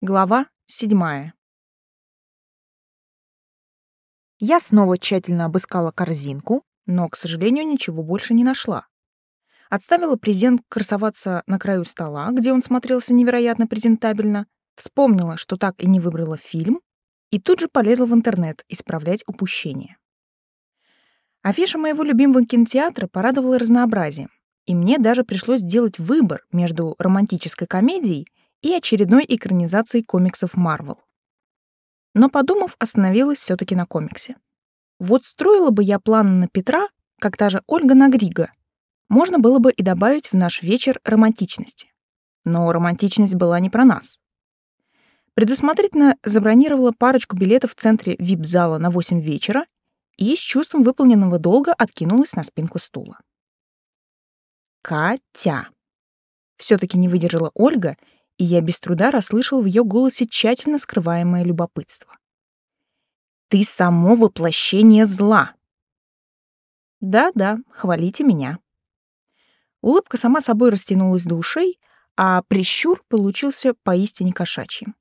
Глава седьмая. Я снова тщательно обыскала корзинку, но, к сожалению, ничего больше не нашла. Отставила презент красоваться на краю стола, где он смотрелся невероятно презентабельно, вспомнила, что так и не выбрала фильм, и тут же полезла в интернет исправлять упущение. Афиша моего любимого кинотеатра порадовала разнообразием, и мне даже пришлось сделать выбор между романтической комедией и очередной экранизацией комиксов Marvel. Но, подумав, остановилась все таки на комиксе. Вот строила бы я планы на Петра, как та же Ольга на Грига, можно было бы и добавить в наш вечер романтичности. Но романтичность была не про нас. Предусмотрительно забронировала парочку билетов в центре вип-зала на 8 вечера и с чувством выполненного долга откинулась на спинку стула. Катя. все таки не выдержала Ольга и я без труда расслышал в ее голосе тщательно скрываемое любопытство. «Ты само воплощение зла!» «Да-да, хвалите меня». Улыбка сама собой растянулась до ушей, а прищур получился поистине кошачьим.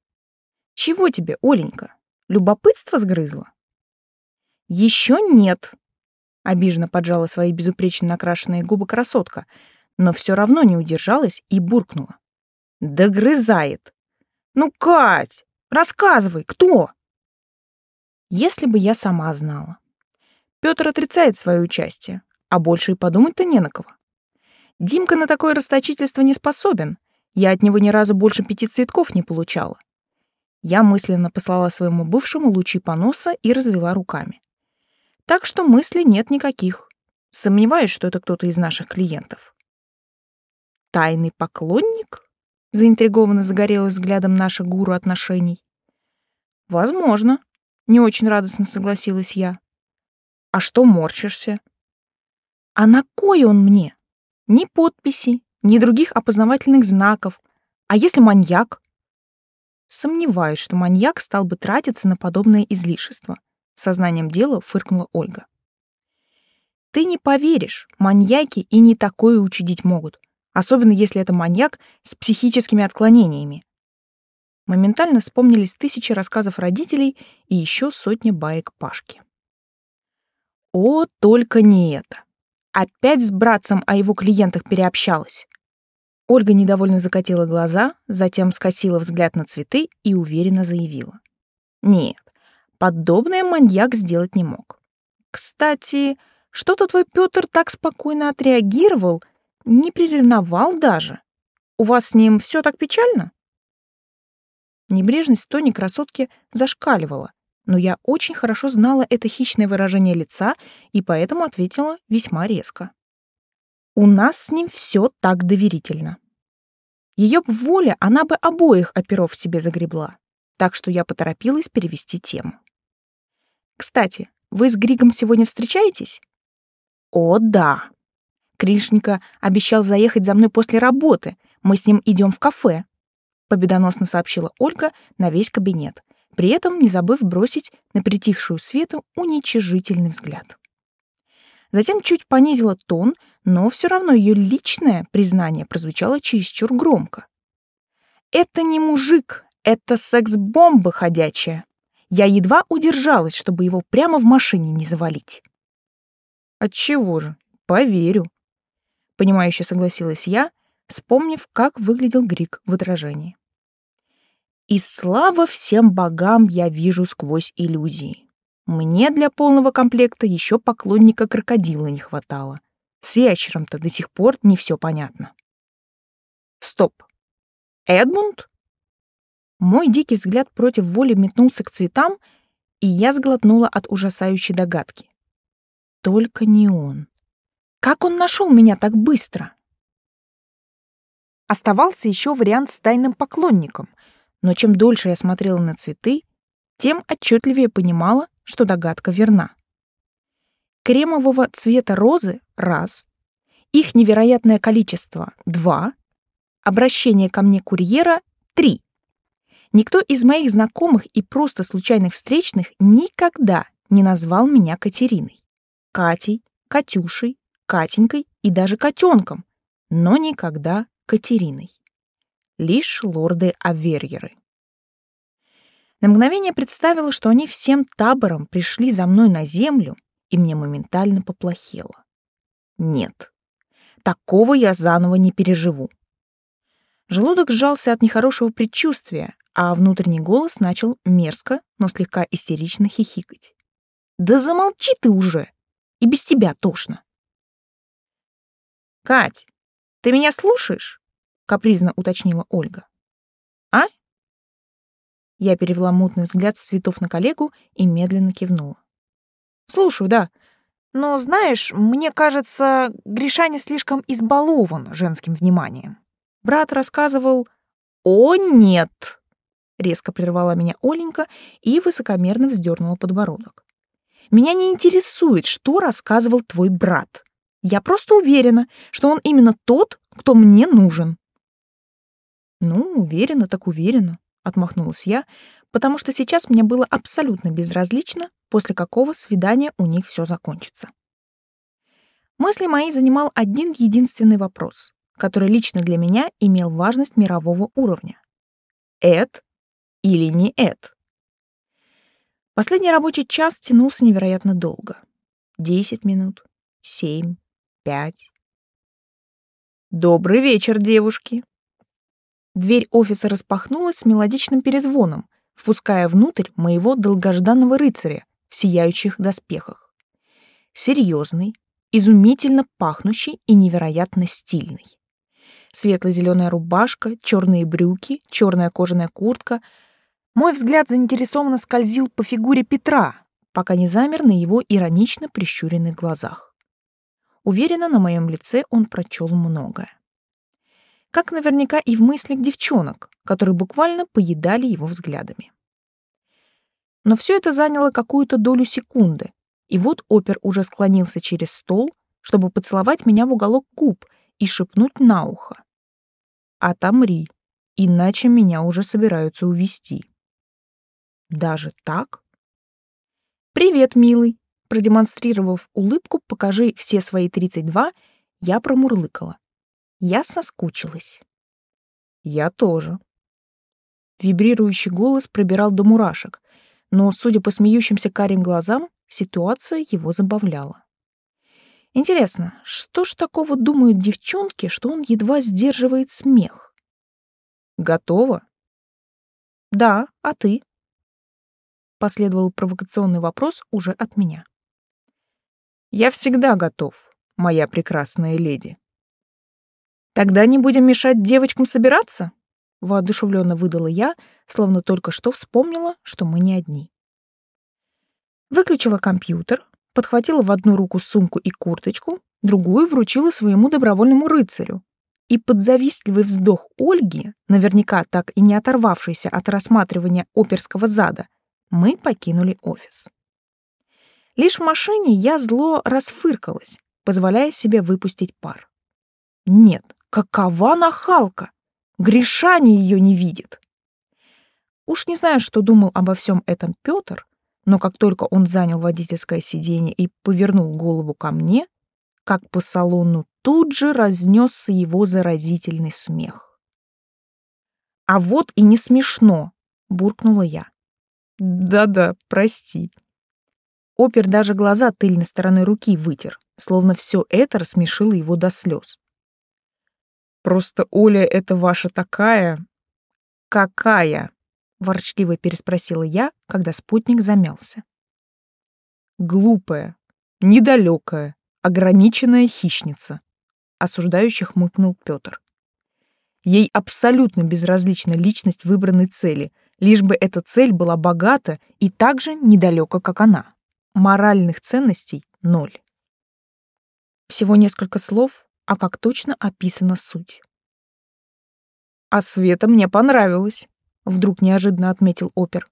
«Чего тебе, Оленька? Любопытство сгрызло?» «Еще нет», — обиженно поджала свои безупречно накрашенные губы красотка, но все равно не удержалась и буркнула. Догрызает. Ну, Кать, рассказывай, кто? Если бы я сама знала. Пётр отрицает свое участие, а больше и подумать-то не на кого. Димка на такое расточительство не способен. Я от него ни разу больше пяти цветков не получала. Я мысленно послала своему бывшему лучи поноса и развела руками. Так что мыслей нет никаких. Сомневаюсь, что это кто-то из наших клиентов. Тайный поклонник? Заинтригованно загорелась взглядом наша гуру отношений. Возможно, не очень радостно согласилась я. А что морщишься? А на кой он мне? Ни подписи, ни других опознавательных знаков. А если маньяк? Сомневаюсь, что маньяк стал бы тратиться на подобное излишество. Сознанием дела фыркнула Ольга. Ты не поверишь, маньяки и не такое учудить могут особенно если это маньяк с психическими отклонениями. Моментально вспомнились тысячи рассказов родителей и еще сотни баек Пашки. О, только не это. Опять с братцем о его клиентах переобщалась. Ольга недовольно закатила глаза, затем скосила взгляд на цветы и уверенно заявила. Нет, подобное маньяк сделать не мог. Кстати, что-то твой Пётр так спокойно отреагировал, не приревновал даже. У вас с ним все так печально? Небрежность в тоне красотки зашкаливала, но я очень хорошо знала это хищное выражение лица и поэтому ответила весьма резко. У нас с ним все так доверительно. Ее б воля, она бы обоих оперов себе загребла, так что я поторопилась перевести тему. Кстати, вы с Григом сегодня встречаетесь? О, да. Кришника обещал заехать за мной после работы. Мы с ним идем в кафе», — победоносно сообщила Ольга на весь кабинет, при этом не забыв бросить на притихшую Свету уничижительный взгляд. Затем чуть понизила тон, но все равно ее личное признание прозвучало чересчур громко. «Это не мужик, это секс-бомба ходячая. Я едва удержалась, чтобы его прямо в машине не завалить». «Отчего же? Поверю», понимающе согласилась я, вспомнив, как выглядел Грик в отражении. И слава всем богам я вижу сквозь иллюзии. Мне для полного комплекта еще поклонника крокодила не хватало. С ящером-то до сих пор не все понятно. Стоп. Эдмунд? Мой дикий взгляд против воли метнулся к цветам, и я сглотнула от ужасающей догадки. Только не он. Как он нашел меня так быстро? Оставался еще вариант с тайным поклонником, но чем дольше я смотрела на цветы, тем отчетливее понимала, что догадка верна. Кремового цвета розы — раз, их невероятное количество — два, обращение ко мне курьера — три. Никто из моих знакомых и просто случайных встречных никогда не назвал меня Катериной, Катей, Катюшей, Катенькой и даже котенком, но никогда Катериной. Лишь лорды Аверьеры. На мгновение представила, что они всем табором пришли за мной на землю, и мне моментально поплохело. Нет, такого я заново не переживу. Желудок сжался от нехорошего предчувствия, а внутренний голос начал мерзко, но слегка истерично хихикать. «Да замолчи ты уже! И без тебя тошно!» «Кать, ты меня слушаешь?» — капризно уточнила Ольга. «А?» Я перевела мутный взгляд с цветов на коллегу и медленно кивнула. «Слушаю, да. Но, знаешь, мне кажется, Гришаня слишком избалован женским вниманием. Брат рассказывал... «О, нет!» — резко прервала меня Оленька и высокомерно вздернула подбородок. «Меня не интересует, что рассказывал твой брат. Я просто уверена, что он именно тот, кто мне нужен». «Ну, уверена, так уверена», — отмахнулась я, потому что сейчас мне было абсолютно безразлично, после какого свидания у них все закончится. Мысли мои занимал один единственный вопрос, который лично для меня имел важность мирового уровня. Эд или не Эд? Последний рабочий час тянулся невероятно долго. Десять минут, семь, пять. «Добрый вечер, девушки!» Дверь офиса распахнулась с мелодичным перезвоном, впуская внутрь моего долгожданного рыцаря в сияющих доспехах. Серьезный, изумительно пахнущий и невероятно стильный. Светло-зеленая рубашка, черные брюки, черная кожаная куртка. Мой взгляд заинтересованно скользил по фигуре Петра, пока не замер на его иронично прищуренных глазах. Уверена, на моем лице он прочел многое. Как наверняка и в мыслях девчонок, которые буквально поедали его взглядами. Но все это заняло какую-то долю секунды, и вот опер уже склонился через стол, чтобы поцеловать меня в уголок губ и шепнуть на ухо. «Отомри, иначе меня уже собираются увести. «Даже так?» «Привет, милый!» Продемонстрировав улыбку «Покажи все свои 32», я промурлыкала. Я соскучилась. Я тоже. Вибрирующий голос пробирал до мурашек, но, судя по смеющимся карим глазам, ситуация его забавляла. Интересно, что ж такого думают девчонки, что он едва сдерживает смех? Готово? Да, а ты? Последовал провокационный вопрос уже от меня. Я всегда готов, моя прекрасная леди. Тогда не будем мешать девочкам собираться? Воодушевленно выдала я, словно только что вспомнила, что мы не одни. Выключила компьютер, подхватила в одну руку сумку и курточку, другую вручила своему добровольному рыцарю. И под завистливый вздох Ольги, наверняка так и не оторвавшейся от рассматривания оперского зада, мы покинули офис. Лишь в машине я зло расфыркалась, позволяя себе выпустить пар. Нет, какова нахалка! Гришани ее не видит. Уж не знаю, что думал обо всем этом Петр, но как только он занял водительское сиденье и повернул голову ко мне, как по салону тут же разнесся его заразительный смех. «А вот и не смешно!» — буркнула я. «Да-да, прости». Опер даже глаза тыльной стороной руки вытер, словно все это рассмешило его до слез. «Просто Оля — это ваша такая...» «Какая?» ворчливо переспросила я, когда спутник замялся. Глупая, недалекая, ограниченная хищница, осуждающий хмыкнул Петр. Ей абсолютно безразлична личность выбранной цели, лишь бы эта цель была богата и так же недалека, как она. Моральных ценностей ноль. Всего несколько слов, а как точно описана суть. А Света мне понравилась вдруг неожиданно отметил опер.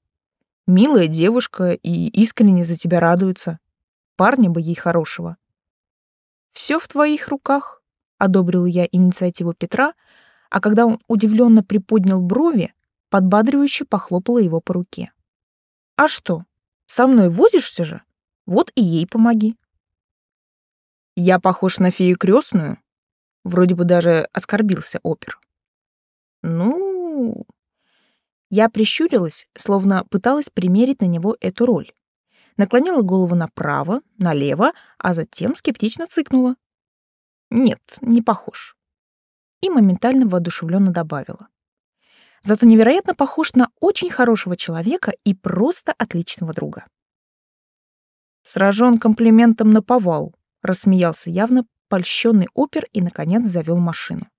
Милая девушка и искренне за тебя радуется. Парня бы ей хорошего. Все в твоих руках, одобрил я инициативу Петра, а когда он удивленно приподнял брови, подбадривающе похлопала его по руке. А что? Со мной возишься же? Вот и ей помоги. Я похож на фею крестную? Вроде бы даже оскорбился опер. Ну, Я прищурилась, словно пыталась примерить на него эту роль. Наклонила голову направо, налево, а затем скептично цыкнула. Нет, не похож. И моментально воодушевленно добавила. Зато невероятно похож на очень хорошего человека и просто отличного друга. Сражен комплиментом на повал, рассмеялся явно польщенный опер и, наконец, завел машину.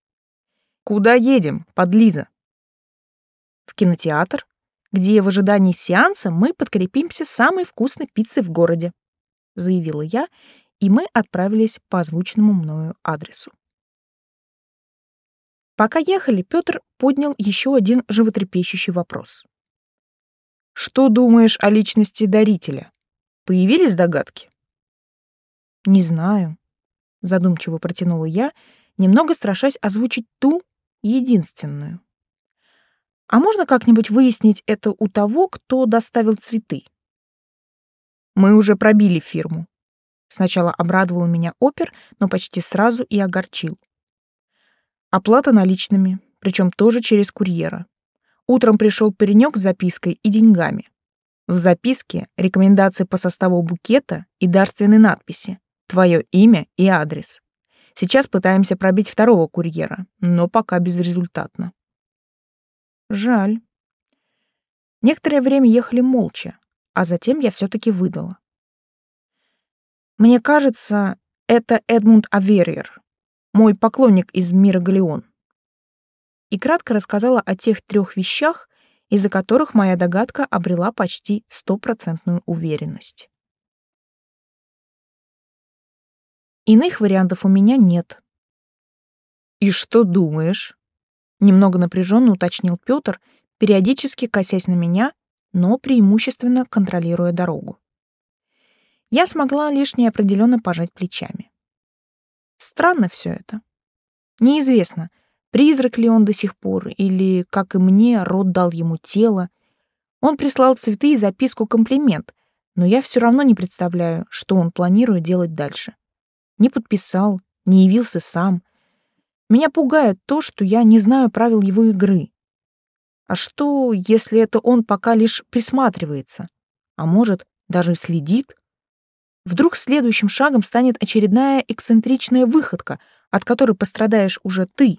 «Куда едем, подлиза?» «В кинотеатр, где в ожидании сеанса мы подкрепимся самой вкусной пиццей в городе», заявила я, и мы отправились по озвученному мною адресу. Пока ехали, Петр поднял еще один животрепещущий вопрос. «Что думаешь о личности дарителя? Появились догадки?» «Не знаю», — задумчиво протянула я, немного страшась озвучить ту единственную. «А можно как-нибудь выяснить это у того, кто доставил цветы?» «Мы уже пробили фирму». Сначала обрадовал меня опер, но почти сразу и огорчил. Оплата наличными, причем тоже через курьера. Утром пришел паренек с запиской и деньгами. В записке рекомендации по составу букета и дарственной надписи твое имя и адрес. Сейчас пытаемся пробить второго курьера, но пока безрезультатно. Жаль. Некоторое время ехали молча, а затем я все таки выдала. Мне кажется, это Эдмунд Авериер, мой поклонник из мира Галеон. И кратко рассказала о тех трех вещах, из-за которых моя догадка обрела почти стопроцентную уверенность. Иных вариантов у меня нет. И что думаешь? Немного напряженно уточнил Пётр, периодически косясь на меня, но преимущественно контролируя дорогу. Я смогла лишь неопределенно пожать плечами. Странно все это. Неизвестно, призрак ли он до сих пор, или, как и мне, род дал ему тело. Он прислал цветы и записку-комплимент, но я все равно не представляю, что он планирует делать дальше не подписал, не явился сам. Меня пугает то, что я не знаю правил его игры. А что, если это он пока лишь присматривается? А может, даже следит? Вдруг следующим шагом станет очередная эксцентричная выходка, от которой пострадаешь уже ты?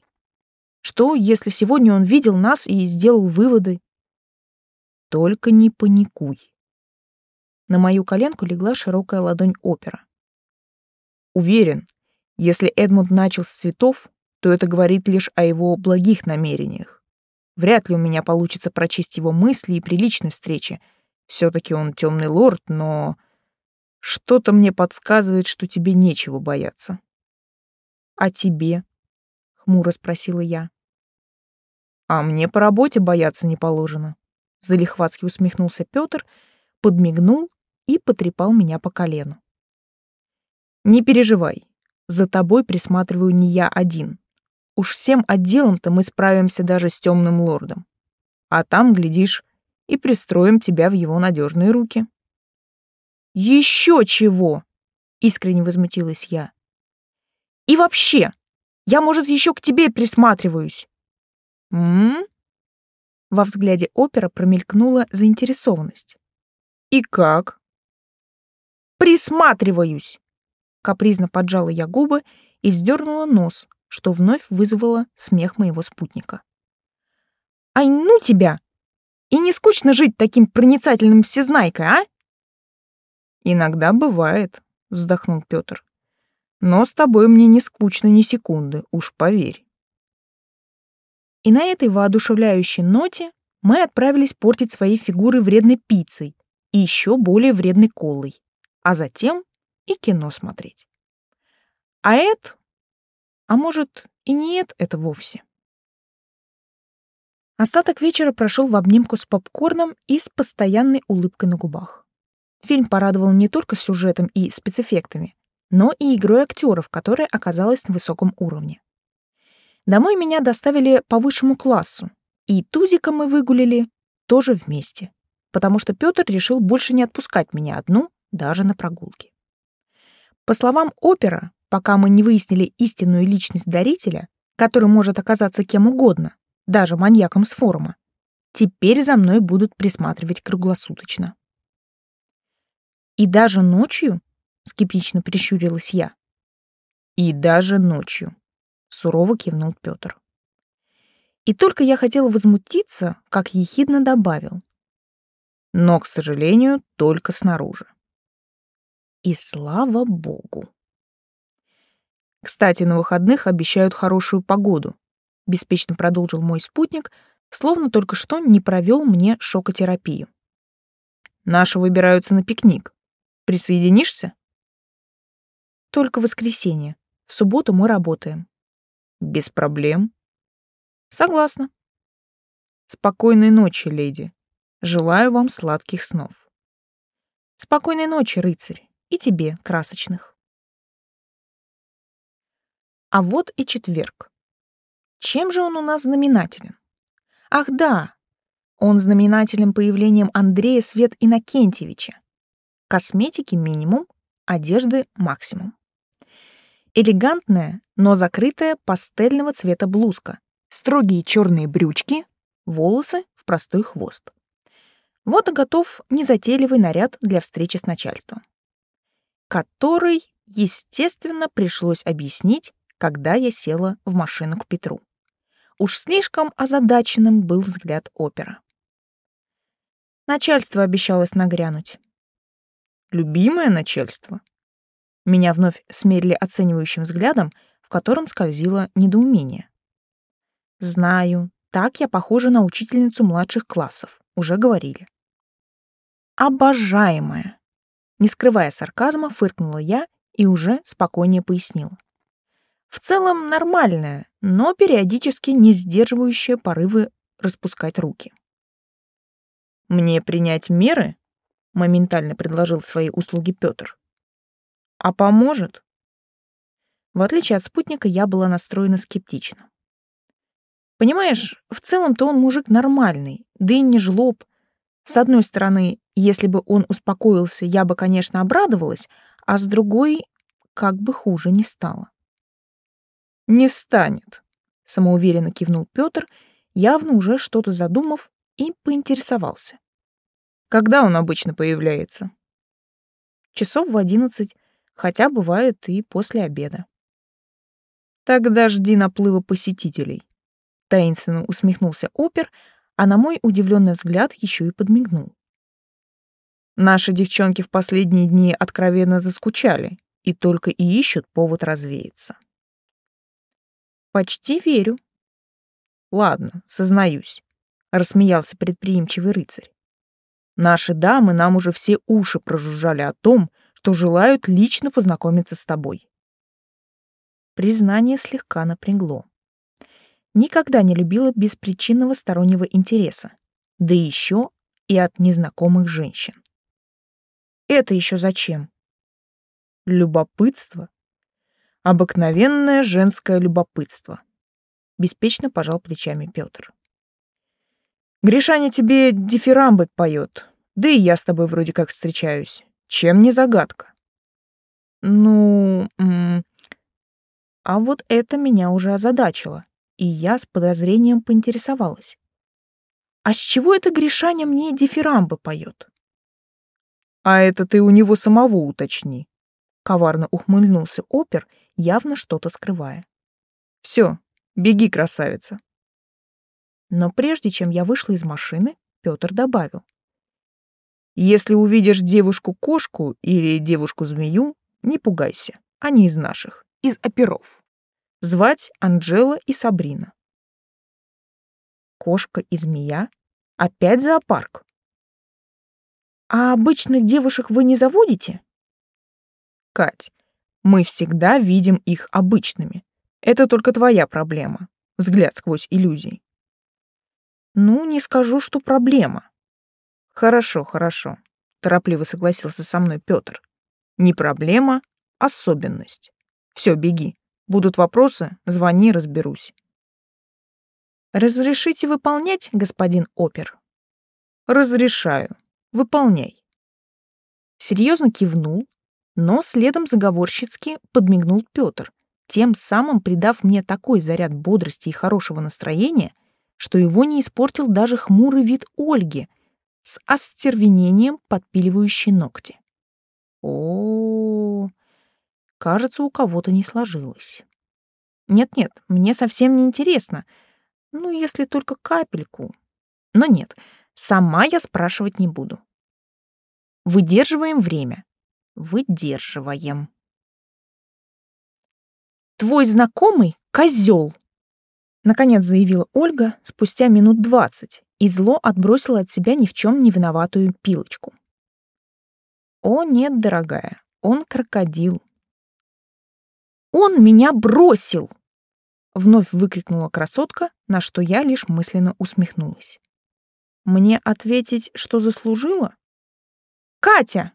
Что, если сегодня он видел нас и сделал выводы? Только не паникуй. На мою коленку легла широкая ладонь опера. Уверен, если Эдмунд начал с цветов, то это говорит лишь о его благих намерениях. Вряд ли у меня получится прочесть его мысли и при личной встрече. все таки он темный лорд, но... Что-то мне подсказывает, что тебе нечего бояться. «А тебе?» — хмуро спросила я. «А мне по работе бояться не положено», — залихватски усмехнулся Пётр, подмигнул и потрепал меня по колену. Не переживай, за тобой присматриваю не я один. Уж всем отделом-то мы справимся даже с темным лордом. А там, глядишь, и пристроим тебя в его надежные руки. Еще чего? Искренне возмутилась я. И вообще, я, может, еще к тебе присматриваюсь. М? Во взгляде опера промелькнула заинтересованность. И как? Присматриваюсь. Капризно поджала я губы и вздернула нос, что вновь вызвало смех моего спутника. «Ай, ну тебя! И не скучно жить таким проницательным всезнайкой, а?» «Иногда бывает», — вздохнул Пётр. «Но с тобой мне не скучно ни секунды, уж поверь». И на этой воодушевляющей ноте мы отправились портить свои фигуры вредной пиццей и еще более вредной колой, а затем и кино смотреть. А это... А может, и не это это вовсе. Остаток вечера прошел в обнимку с попкорном и с постоянной улыбкой на губах. Фильм порадовал не только сюжетом и спецэффектами, но и игрой актеров, которая оказалась на высоком уровне. Домой меня доставили по высшему классу, и Тузика мы выгулили тоже вместе, потому что Пётр решил больше не отпускать меня одну даже на прогулки. По словам опера, пока мы не выяснили истинную личность дарителя, который может оказаться кем угодно, даже маньяком с форума, Теперь за мной будут присматривать круглосуточно. И даже ночью? Скептично прищурилась я. И даже ночью, сурово кивнул Пётр. И только я хотела возмутиться, как ехидно добавил. Но, к сожалению, только снаружи. И слава богу. Кстати, на выходных обещают хорошую погоду, беспечно продолжил мой спутник, словно только что не провел мне шокотерапию. Наши выбираются на пикник. Присоединишься? Только воскресенье. В субботу мы работаем. Без проблем. Согласна. Спокойной ночи, леди. Желаю вам сладких снов. Спокойной ночи, рыцарь, и тебе красочных. А вот и четверг. Чем же он у нас знаменателен? Ах да, он знаменателен появлением Андрея Свет Иннокентьевича. Косметики минимум, одежды максимум. Элегантная, но закрытая пастельного цвета блузка, строгие черные брючки, волосы в простой хвост. Вот и готов незатейливый наряд для встречи с начальством, который, естественно, пришлось объяснить, когда я села в машину к Петру. Уж слишком озадаченным был взгляд опера. Начальство обещалось нагрянуть. Любимое начальство. Меня вновь смерили оценивающим взглядом, в котором скользило недоумение. Знаю, так я похожа на учительницу младших классов, уже говорили. Обожаемая. Не скрывая сарказма, фыркнула я и уже спокойнее пояснила. В целом нормальная, но периодически не сдерживающая порывы распускать руки. Мне принять меры? моментально предложил свои услуги Пётр. А поможет? В отличие от спутника, я была настроена скептично. Понимаешь, в целом-то он мужик нормальный, да и не жлоб. С одной стороны, если бы он успокоился, я бы, конечно, обрадовалась, а с другой, как бы хуже не стало. Не станет, самоуверенно кивнул Пётр, явно уже что-то задумав, и поинтересовался. Когда он обычно появляется? Часов в одиннадцать, хотя бывает и после обеда. Тогда жди наплыва посетителей. Таинственно усмехнулся опер, а на мой удивленный взгляд еще и подмигнул. Наши девчонки в последние дни откровенно заскучали и только и ищут повод развеяться. Почти верю. Ладно, сознаюсь, рассмеялся предприимчивый рыцарь. Наши дамы нам уже все уши прожужжали о том, что желают лично познакомиться с тобой. Признание слегка напрягло. Никогда не любила беспричинного стороннего интереса, да еще и от незнакомых женщин. Это еще зачем? Любопытство. Обыкновенное женское любопытство. Беспечно пожал плечами Петр. Гришаня тебе дифирамбы поет. Да и я с тобой вроде как встречаюсь. Чем не загадка? Ну, а вот это меня уже озадачило, и я с подозрением поинтересовалась. А с чего это Гришаня мне дифирамбы поет? А это ты у него самого уточни. Коварно ухмыльнулся опер, явно что-то скрывая. Все, беги, красавица. Но прежде чем я вышла из машины, Пётр добавил. «Если увидишь девушку-кошку или девушку-змею, не пугайся, они из наших, из оперов. Звать Анжела и Сабрина». Кошка и змея? Опять зоопарк? А обычных девушек вы не заводите? Кать, мы всегда видим их обычными. Это только твоя проблема. Взгляд сквозь иллюзии. Ну, не скажу, что проблема. Хорошо, хорошо, торопливо согласился со мной Пётр. Не проблема, особенность. Все, беги. Будут вопросы, звони, разберусь. Разрешите выполнять, господин опер? Разрешаю. Выполняй. Серьезно кивнул, но следом заговорщицки подмигнул Пётр, тем самым придав мне такой заряд бодрости и хорошего настроения, что его не испортил даже хмурый вид Ольги с остервенением подпиливающей ногти. О, кажется, у кого-то не сложилось. Нет-нет, мне совсем не интересно. Ну, если только капельку. Но нет, сама я спрашивать не буду. Выдерживаем время. Выдерживаем. Твой знакомый — козел, наконец заявила Ольга спустя минут двадцать и зло отбросила от себя ни в чем не виноватую пилочку. О нет, дорогая, он крокодил. Он меня бросил! Вновь выкрикнула красотка, на что я лишь мысленно усмехнулась. Мне ответить, что заслужила? Катя!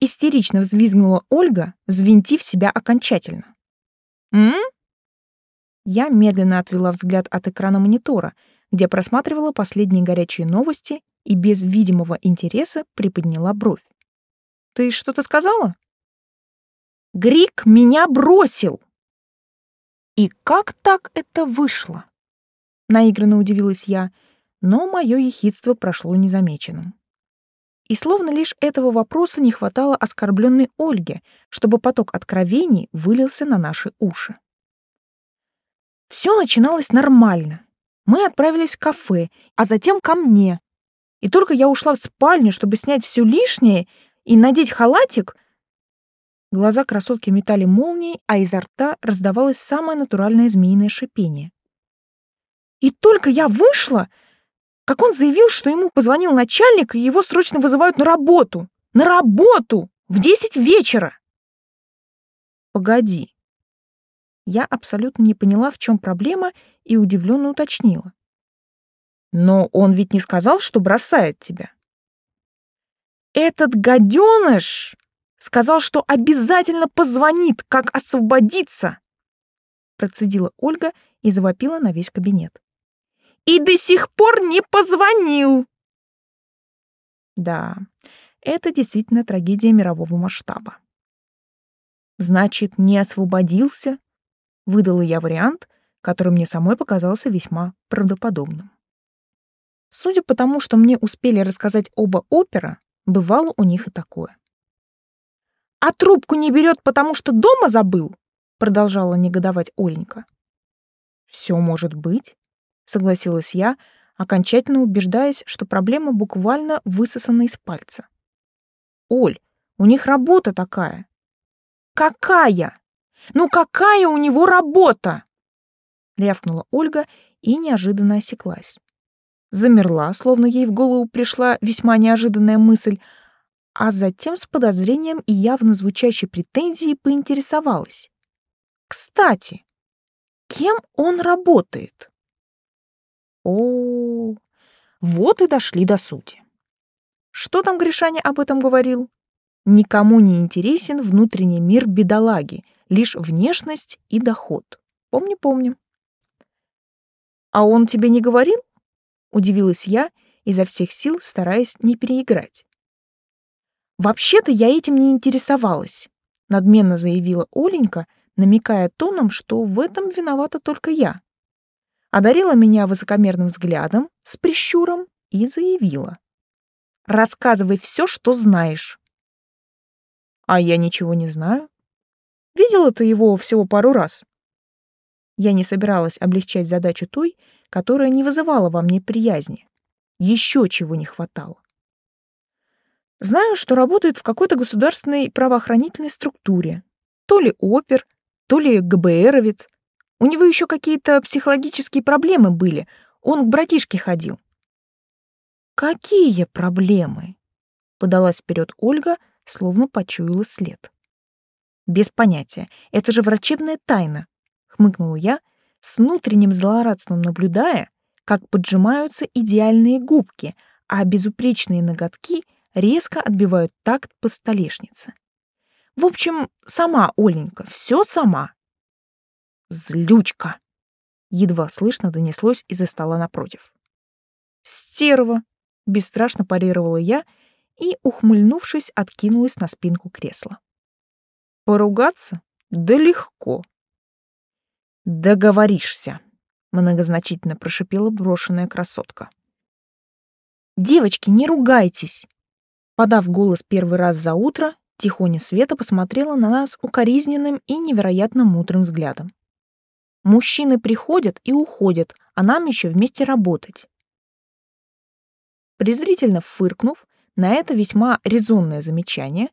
Истерично взвизгнула Ольга, взвинтив себя окончательно. «М?» Я медленно отвела взгляд от экрана монитора, где просматривала последние горячие новости и без видимого интереса приподняла бровь. «Ты что-то сказала?» «Грик меня бросил!» «И как так это вышло?» Наигранно удивилась я, но мое ехидство прошло незамеченным. И словно лишь этого вопроса не хватало оскорбленной Ольге, чтобы поток откровений вылился на наши уши. Все начиналось нормально. Мы отправились в кафе, а затем ко мне. И только я ушла в спальню, чтобы снять все лишнее и надеть халатик, глаза красотки метали молнии, а изо рта раздавалось самое натуральное змеиное шипение. И только я вышла, как он заявил, что ему позвонил начальник, и его срочно вызывают на работу. На работу! В десять вечера! Погоди. Я абсолютно не поняла, в чем проблема, и удивленно уточнила. Но он ведь не сказал, что бросает тебя. Этот гаденыш сказал, что обязательно позвонит, как освободиться, процедила Ольга и завопила на весь кабинет и до сих пор не позвонил. Да, это действительно трагедия мирового масштаба. Значит, не освободился? Выдала я вариант, который мне самой показался весьма правдоподобным. Судя по тому, что мне успели рассказать оба опера, бывало у них и такое. «А трубку не берет, потому что дома забыл?» продолжала негодовать Оленька. «Все может быть», согласилась я, окончательно убеждаясь, что проблема буквально высосана из пальца. Оль, у них работа такая. Какая? Ну какая у него работа? рявкнула Ольга и неожиданно осеклась. Замерла, словно ей в голову пришла весьма неожиданная мысль, а затем с подозрением и явно звучащей претензией поинтересовалась. Кстати, кем он работает? О, вот и дошли до сути. Что там Гришаня об этом говорил? Никому не интересен внутренний мир бедолаги, лишь внешность и доход. Помню, помню. А он тебе не говорил? Удивилась я, изо всех сил стараясь не переиграть. Вообще-то я этим не интересовалась, надменно заявила Оленька, намекая тоном, что в этом виновата только я одарила меня высокомерным взглядом с прищуром и заявила. «Рассказывай все, что знаешь». «А я ничего не знаю. Видела ты его всего пару раз». Я не собиралась облегчать задачу той, которая не вызывала во мне приязни. Еще чего не хватало. Знаю, что работает в какой-то государственной правоохранительной структуре. То ли опер, то ли ГБРовец, у него еще какие-то психологические проблемы были. Он к братишке ходил. Какие проблемы? Подалась вперед Ольга, словно почуяла след. Без понятия. Это же врачебная тайна, хмыкнула я, с внутренним злорадством наблюдая, как поджимаются идеальные губки, а безупречные ноготки резко отбивают такт по столешнице. В общем, сама Оленька, все сама. Злючка! Едва слышно донеслось из-за стола напротив. Стерва! Бесстрашно парировала я и, ухмыльнувшись, откинулась на спинку кресла. Поругаться? Да легко. Договоришься. многозначительно прошипела брошенная красотка. Девочки, не ругайтесь. Подав голос первый раз за утро, Тихоня Света посмотрела на нас укоризненным и невероятно мудрым взглядом. Мужчины приходят и уходят, а нам еще вместе работать. Презрительно фыркнув на это весьма резонное замечание,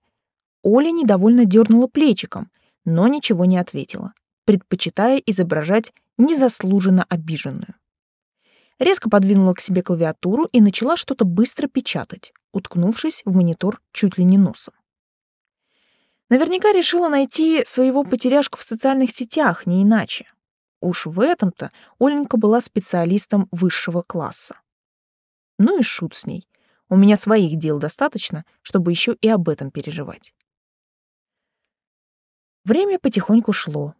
Оля недовольно дернула плечиком, но ничего не ответила, предпочитая изображать незаслуженно обиженную. Резко подвинула к себе клавиатуру и начала что-то быстро печатать, уткнувшись в монитор чуть ли не носом. Наверняка решила найти своего потеряшку в социальных сетях, не иначе. Уж в этом-то Оленька была специалистом высшего класса. Ну и шут с ней. У меня своих дел достаточно, чтобы еще и об этом переживать. Время потихоньку шло.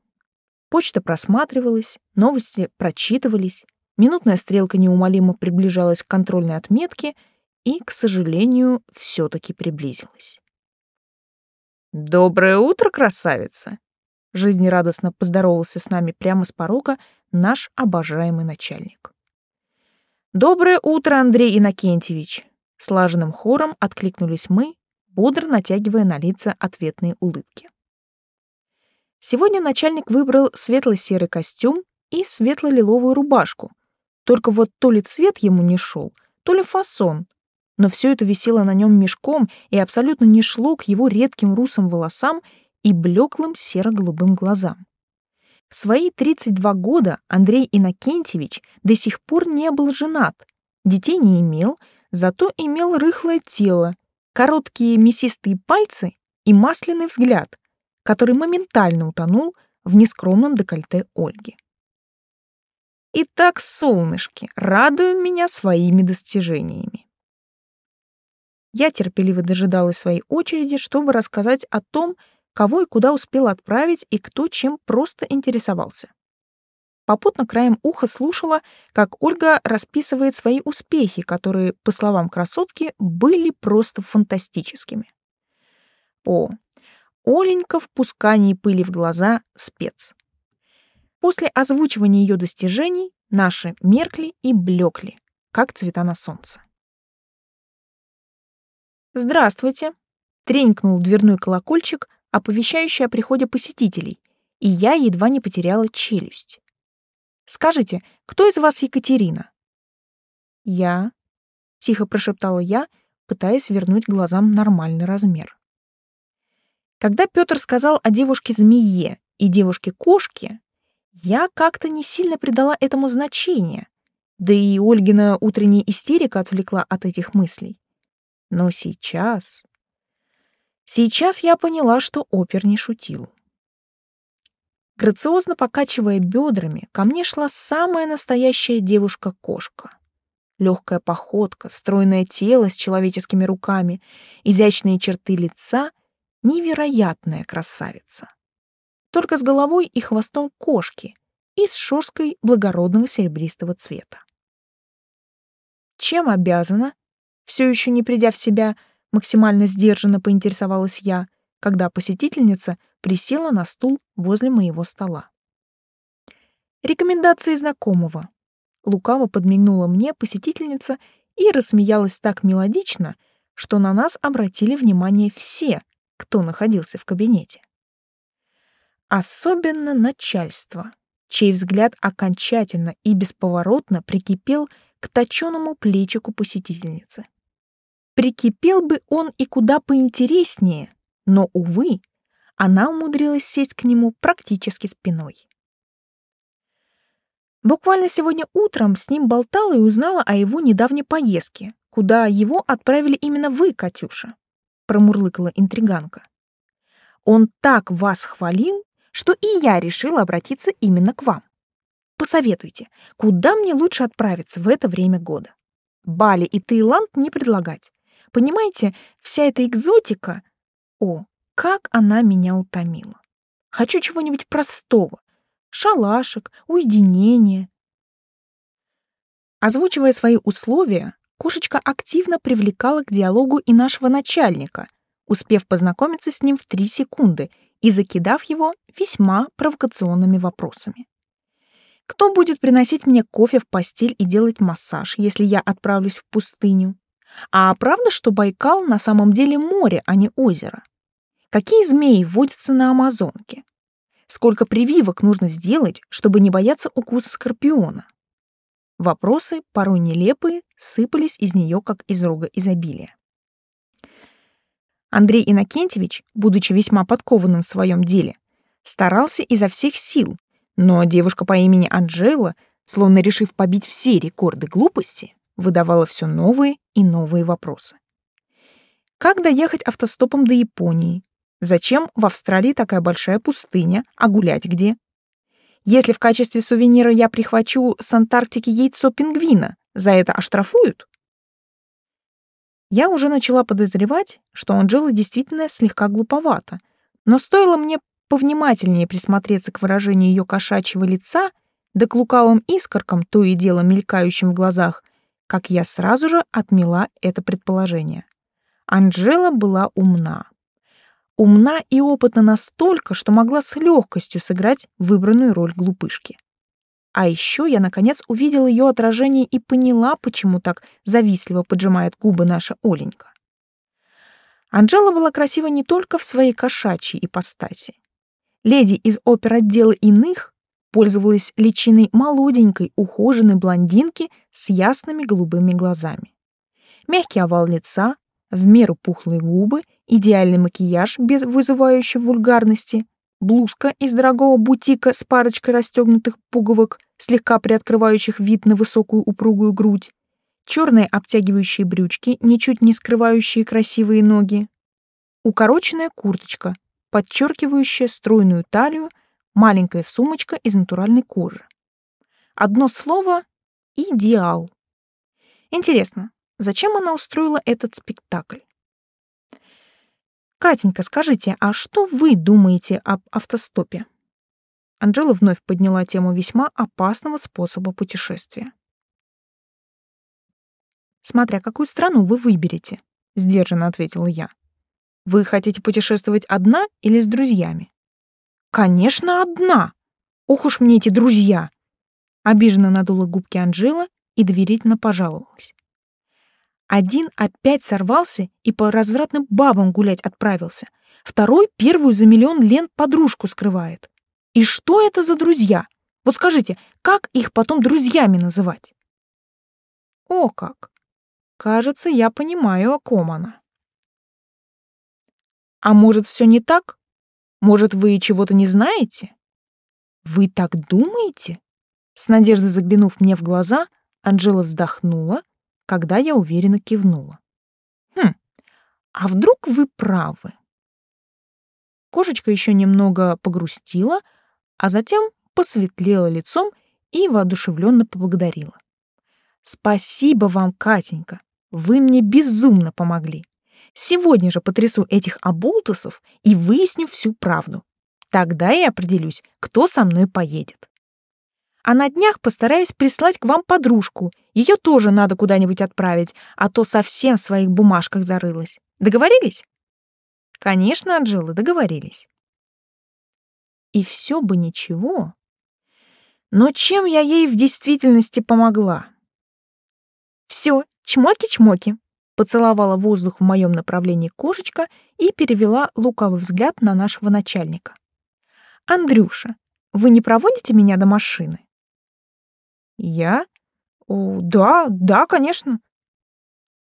Почта просматривалась, новости прочитывались, минутная стрелка неумолимо приближалась к контрольной отметке и, к сожалению, все таки приблизилась. «Доброе утро, красавица!» Жизнерадостно поздоровался с нами прямо с порога наш обожаемый начальник. «Доброе утро, Андрей Иннокентьевич!» Слаженным хором откликнулись мы, бодро натягивая на лица ответные улыбки. Сегодня начальник выбрал светло-серый костюм и светло-лиловую рубашку. Только вот то ли цвет ему не шел, то ли фасон. Но все это висело на нем мешком и абсолютно не шло к его редким русым волосам и блеклым серо-голубым глазам. В свои 32 года Андрей Иннокентьевич до сих пор не был женат, детей не имел, зато имел рыхлое тело, короткие мясистые пальцы и масляный взгляд, который моментально утонул в нескромном декольте Ольги. Итак, солнышки, радуй меня своими достижениями. Я терпеливо дожидалась своей очереди, чтобы рассказать о том, кого и куда успел отправить и кто чем просто интересовался. Попутно краем уха слушала, как Ольга расписывает свои успехи, которые, по словам красотки, были просто фантастическими. О, Оленька в пускании пыли в глаза спец. После озвучивания ее достижений наши меркли и блекли, как цвета на солнце. «Здравствуйте!» — тренькнул дверной колокольчик, оповещающий о приходе посетителей, и я едва не потеряла челюсть. «Скажите, кто из вас Екатерина?» «Я», — тихо прошептала я, пытаясь вернуть глазам нормальный размер. Когда Петр сказал о девушке-змее и девушке-кошке, я как-то не сильно придала этому значения, да и Ольгина утренняя истерика отвлекла от этих мыслей. Но сейчас... Сейчас я поняла, что опер не шутил. Грациозно покачивая бедрами, ко мне шла самая настоящая девушка-кошка. Легкая походка, стройное тело с человеческими руками, изящные черты лица — невероятная красавица. Только с головой и хвостом кошки и с шерсткой благородного серебристого цвета. Чем обязана? Все еще не придя в себя, — максимально сдержанно поинтересовалась я, когда посетительница присела на стул возле моего стола. Рекомендации знакомого. Лукаво подмигнула мне посетительница и рассмеялась так мелодично, что на нас обратили внимание все, кто находился в кабинете. Особенно начальство, чей взгляд окончательно и бесповоротно прикипел к точеному плечику посетительницы. Прикипел бы он и куда поинтереснее, но, увы, она умудрилась сесть к нему практически спиной. Буквально сегодня утром с ним болтала и узнала о его недавней поездке, куда его отправили именно вы, Катюша, промурлыкала интриганка. Он так вас хвалил, что и я решила обратиться именно к вам. Посоветуйте, куда мне лучше отправиться в это время года? Бали и Таиланд не предлагать. Понимаете, вся эта экзотика... О, как она меня утомила. Хочу чего-нибудь простого. Шалашик, уединение. Озвучивая свои условия, кошечка активно привлекала к диалогу и нашего начальника, успев познакомиться с ним в три секунды и закидав его весьма провокационными вопросами. Кто будет приносить мне кофе в постель и делать массаж, если я отправлюсь в пустыню? А правда, что Байкал на самом деле море, а не озеро? Какие змеи водятся на Амазонке? Сколько прививок нужно сделать, чтобы не бояться укуса скорпиона? Вопросы, порой нелепые, сыпались из нее, как из рога изобилия. Андрей Иннокентьевич, будучи весьма подкованным в своем деле, старался изо всех сил, но девушка по имени Анжела, словно решив побить все рекорды глупости, выдавала все новые и новые вопросы. Как доехать автостопом до Японии? Зачем в Австралии такая большая пустыня, а гулять где? Если в качестве сувенира я прихвачу с Антарктики яйцо пингвина, за это оштрафуют? Я уже начала подозревать, что Анжела действительно слегка глуповата, но стоило мне повнимательнее присмотреться к выражению ее кошачьего лица, да к лукавым искоркам, то и дело мелькающим в глазах, как я сразу же отмела это предположение. Анжела была умна. Умна и опытна настолько, что могла с легкостью сыграть выбранную роль глупышки. А еще я, наконец, увидела ее отражение и поняла, почему так завистливо поджимает губы наша Оленька. Анжела была красива не только в своей кошачьей ипостаси. Леди из опер-отдела иных пользовалась личиной молоденькой, ухоженной блондинки с ясными голубыми глазами. Мягкий овал лица, в меру пухлые губы, идеальный макияж без вызывающей вульгарности, блузка из дорогого бутика с парочкой расстегнутых пуговок, слегка приоткрывающих вид на высокую упругую грудь, черные обтягивающие брючки, ничуть не скрывающие красивые ноги, укороченная курточка, подчеркивающая стройную талию, маленькая сумочка из натуральной кожи. Одно слово — идеал. Интересно, зачем она устроила этот спектакль? Катенька, скажите, а что вы думаете об автостопе? Анжела вновь подняла тему весьма опасного способа путешествия. Смотря какую страну вы выберете, сдержанно ответила я. Вы хотите путешествовать одна или с друзьями? Конечно, одна. Ох уж мне эти друзья. Обиженно надула губки Анжела и доверительно пожаловалась. Один опять сорвался и по развратным бабам гулять отправился. Второй первую за миллион лент подружку скрывает. И что это за друзья? Вот скажите, как их потом друзьями называть? О как! Кажется, я понимаю, о ком она. А может, все не так? Может, вы чего-то не знаете? Вы так думаете? С надеждой заглянув мне в глаза, Анжела вздохнула когда я уверенно кивнула. Хм, а вдруг вы правы? Кошечка еще немного погрустила, а затем посветлела лицом и воодушевленно поблагодарила. Спасибо вам, Катенька, вы мне безумно помогли. Сегодня же потрясу этих оболтусов и выясню всю правду. Тогда я определюсь, кто со мной поедет а на днях постараюсь прислать к вам подружку. Ее тоже надо куда-нибудь отправить, а то совсем в своих бумажках зарылась. Договорились? Конечно, Анжела, договорились. И все бы ничего. Но чем я ей в действительности помогла? Все, чмоки-чмоки. Поцеловала воздух в моем направлении кошечка и перевела лукавый взгляд на нашего начальника. Андрюша, вы не проводите меня до машины? Я? О, да, да, конечно.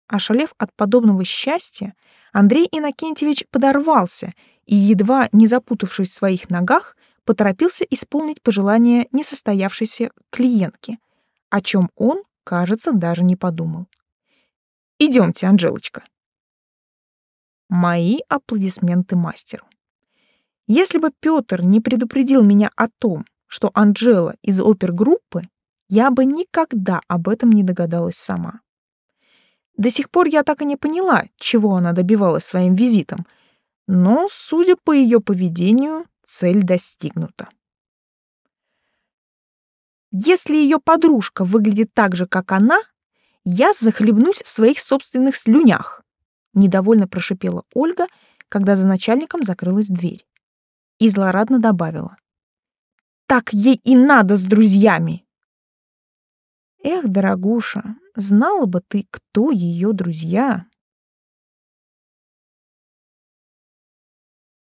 Ошалев от подобного счастья, Андрей Иннокентьевич подорвался и, едва не запутавшись в своих ногах, поторопился исполнить пожелание несостоявшейся клиентки, о чем он, кажется, даже не подумал. Идемте, Анжелочка. Мои аплодисменты мастеру. Если бы Петр не предупредил меня о том, что Анжела из опергруппы, я бы никогда об этом не догадалась сама. До сих пор я так и не поняла, чего она добивалась своим визитом, но, судя по ее поведению, цель достигнута. Если ее подружка выглядит так же, как она, я захлебнусь в своих собственных слюнях, недовольно прошипела Ольга, когда за начальником закрылась дверь. И злорадно добавила: так ей и надо с друзьями. Эх, дорогуша, знала бы ты, кто ее друзья.